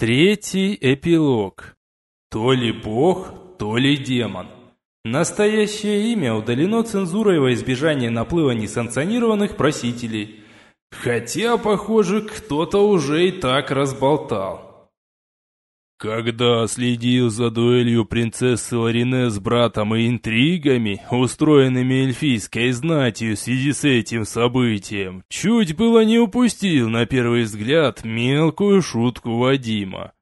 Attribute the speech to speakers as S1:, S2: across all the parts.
S1: Третий эпилог. То ли бог, то ли демон. Настоящее имя удалено цензурой во избежание наплыва несанкционированных просителей. Хотя, похоже, кто-то уже и так разболтал.
S2: Когда следил за дуэлью принцессы Ларине с братом и интригами, устроенными эльфийской знатью в связи с этим событием, чуть было не упустил на первый взгляд мелкую шутку Вадима.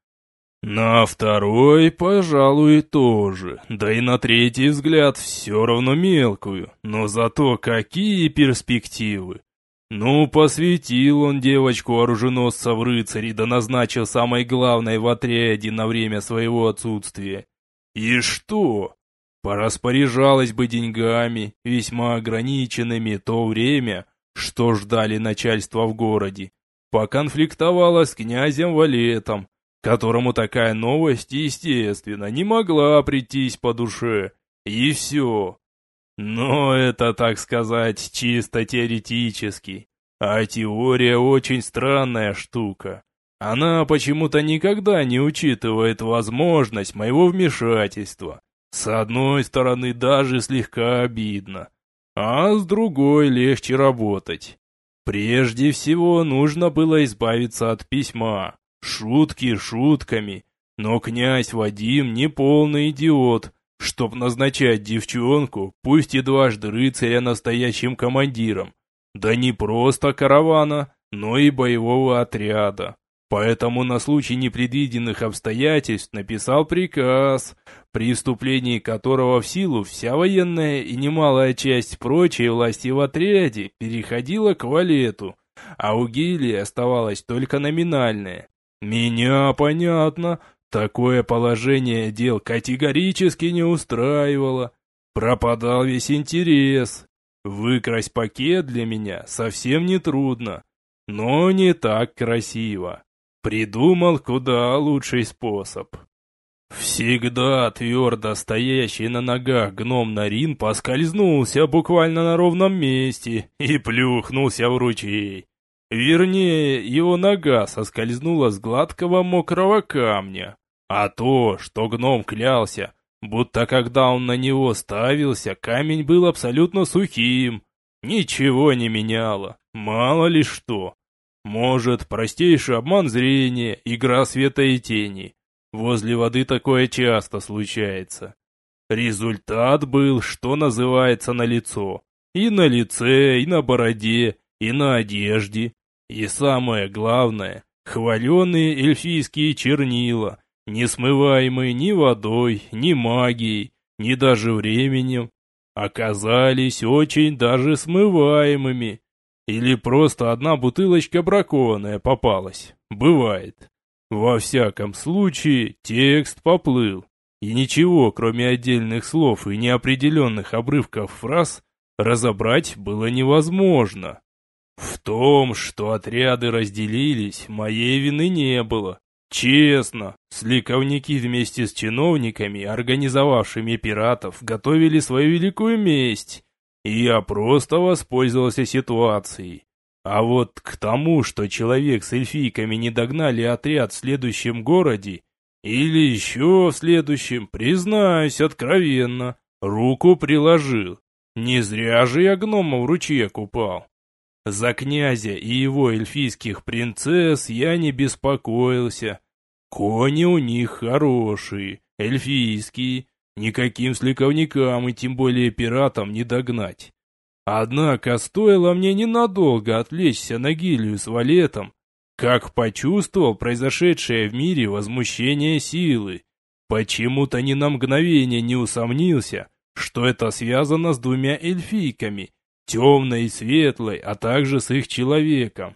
S2: На второй, пожалуй, тоже, да и на третий взгляд все равно мелкую, но зато какие перспективы. Ну, посвятил он девочку-оруженосца в рыцари, да назначил самой главной в отряде на время своего отсутствия. И что? Пораспоряжалась бы деньгами, весьма ограниченными, то время, что ждали начальства в городе. Поконфликтовала с князем Валетом, которому такая новость, естественно, не могла прийтись по душе. И все. Но это, так сказать, чисто теоретически. А теория очень странная штука. Она почему-то никогда не учитывает возможность моего вмешательства. С одной стороны, даже слегка обидно. А с другой легче работать. Прежде всего, нужно было избавиться от письма. Шутки шутками. Но князь Вадим не полный идиот, чтоб назначать девчонку, пусть и дважды рыцаря настоящим командиром, да не просто каравана, но и боевого отряда. Поэтому на случай непредвиденных обстоятельств написал приказ, при вступлении которого в силу вся военная и немалая часть прочей власти в отряде переходила к валету, а у гильдии оставалась только номинальная. Меня, понятно, Такое положение дел категорически не устраивало. Пропадал весь интерес. Выкрасть пакет для меня совсем не трудно, но не так красиво. Придумал куда лучший способ. Всегда твердо стоящий на ногах гном Нарин поскользнулся буквально на ровном месте и плюхнулся в ручей. Вернее, его нога соскользнула с гладкого мокрого камня. А то, что гном клялся, будто когда он на него ставился, камень был абсолютно сухим, ничего не меняло, мало ли что. Может, простейший обман зрения, игра света и тени. Возле воды такое часто случается. Результат был, что называется, на лицо. И на лице, и на бороде, и на одежде. И самое главное, хваленые эльфийские чернила, не смываемые ни водой, ни магией, ни даже временем, оказались очень даже смываемыми. Или просто одна бутылочка бракованная попалась. Бывает. Во всяком случае, текст поплыл. И ничего, кроме отдельных слов и неопределенных обрывков фраз, разобрать было невозможно. В том, что отряды разделились, моей вины не было. Честно, сликовники вместе с чиновниками, организовавшими пиратов, готовили свою великую месть, и я просто воспользовался ситуацией. А вот к тому, что человек с эльфийками не догнали отряд в следующем городе, или еще в следующем, признаюсь откровенно, руку приложил. Не зря же я гнома в ручье купал. За князя и его эльфийских принцесс я не беспокоился. Кони у них хорошие, эльфийские, никаким сликовникам и тем более пиратам не догнать. Однако стоило мне ненадолго отвлечься на гилью с валетом, как почувствовал произошедшее в мире возмущение силы. Почему-то ни на мгновение не усомнился, что это связано с двумя эльфийками, темной и светлой, а также с их человеком.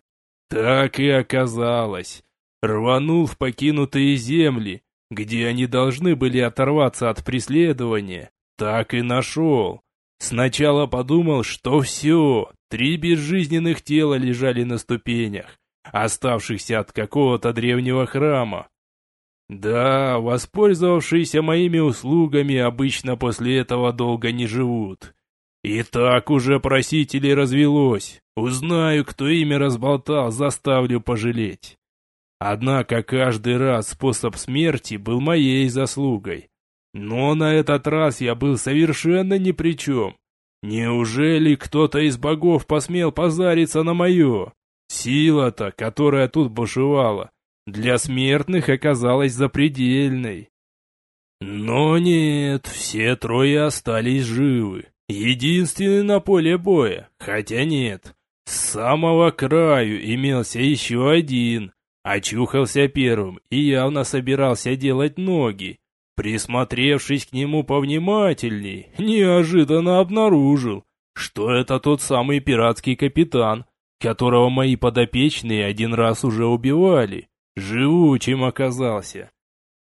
S2: Так и оказалось. Рванул в покинутые земли, где они должны были оторваться от преследования. Так и нашел. Сначала подумал, что все, три безжизненных тела лежали на ступенях, оставшихся от какого-то древнего храма. Да, воспользовавшиеся моими услугами обычно после этого долго не живут. И так уже просителей развелось. Узнаю, кто имя разболтал, заставлю пожалеть. Однако каждый раз способ смерти был моей заслугой. Но на этот раз я был совершенно ни при чем. Неужели кто-то из богов посмел позариться на мое? Сила-то, которая тут бушевала, для смертных оказалась запредельной. Но нет, все трое остались живы. Единственный на поле боя, хотя нет. С самого краю имелся еще один, очухался первым и явно собирался делать ноги. Присмотревшись к нему повнимательней, неожиданно обнаружил, что это тот самый пиратский капитан, которого мои подопечные один раз уже убивали. Живучим оказался.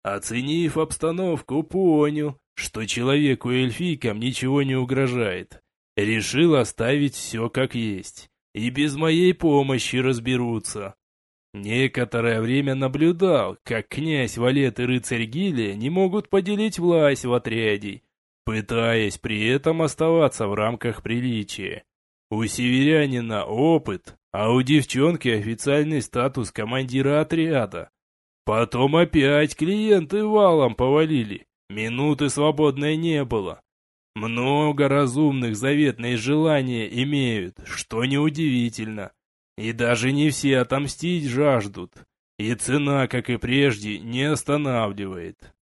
S2: Оценив обстановку, понял, что человеку-эльфийкам ничего не угрожает. Решил оставить все как есть. И без моей помощи разберутся. Некоторое время наблюдал, как князь Валет и рыцарь Гилия не могут поделить власть в отряде, пытаясь при этом оставаться в рамках приличия. У северянина опыт, а у девчонки официальный статус командира отряда. Потом опять клиенты валом повалили, минуты свободной не было. Много разумных заветные желания имеют, что неудивительно. И даже не все отомстить жаждут. И цена, как и прежде, не останавливает.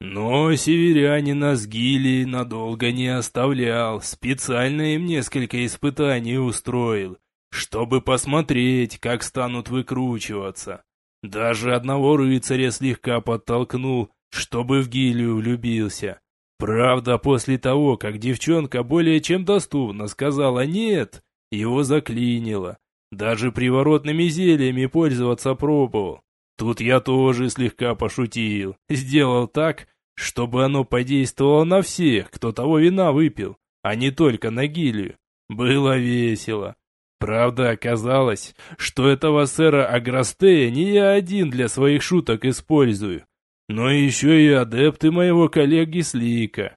S2: Но северянина с Гилей надолго не оставлял, специально им несколько испытаний устроил, чтобы посмотреть, как станут выкручиваться. Даже одного рыцаря слегка подтолкнул, чтобы в Гилию влюбился. Правда, после того, как девчонка более чем доступно сказала «нет», его заклинило. Даже приворотными зельями пользоваться пробовал. Тут я тоже слегка пошутил. Сделал так, чтобы оно подействовало на всех, кто того вина выпил, а не только на гилию. Было весело. Правда, оказалось, что этого сэра Аграстея не я один для своих шуток использую, но еще и адепты моего коллеги Слика.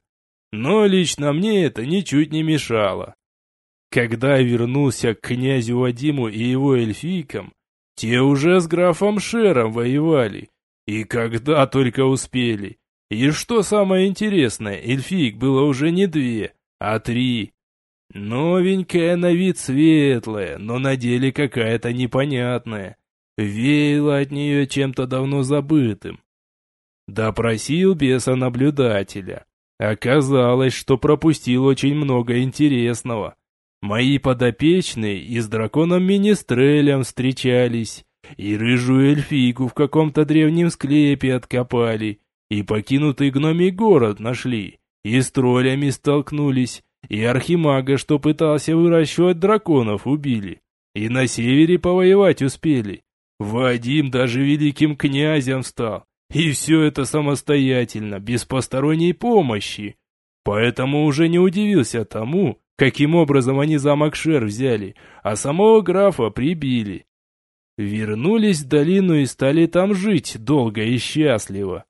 S2: Но лично мне это ничуть не мешало. Когда вернулся к князю Вадиму и его эльфийкам, те уже с графом Шером воевали. И когда только успели. И что самое интересное, эльфийк было уже не две, а три. Новенькая на вид светлая, но на деле какая-то непонятная. Веяло от нее чем-то давно забытым. Допросил беса наблюдателя. Оказалось, что пропустил очень много интересного. Мои подопечные и с драконом Министрелем встречались, и рыжую эльфийку в каком-то древнем склепе откопали, и покинутый гномий город нашли, и с троллями столкнулись, и архимага, что пытался выращивать драконов, убили, и на севере повоевать успели. Вадим даже великим князем стал, и все это самостоятельно, без посторонней помощи. Поэтому уже не удивился тому, каким образом они замок Шер взяли, а самого графа прибили. Вернулись в долину и стали там жить долго и счастливо.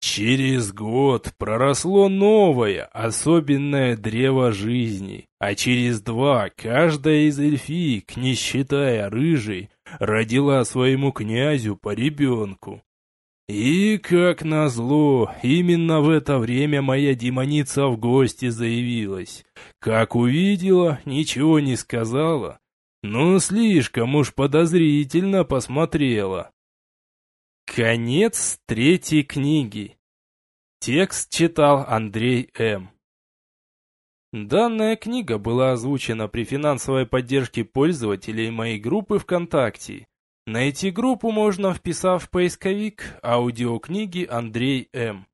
S2: Через год проросло новое, особенное древо жизни, а через два каждая из эльфиек, не считая рыжей, родила своему князю по ребенку. И, как назло, именно в это время моя демоница в гости заявилась. Как увидела, ничего не сказала, но слишком уж подозрительно посмотрела. Конец третьей книги. Текст читал Андрей М. Данная книга была озвучена при финансовой поддержке пользователей моей группы ВКонтакте. Найти группу можно, вписав в поисковик аудиокниги Андрей М.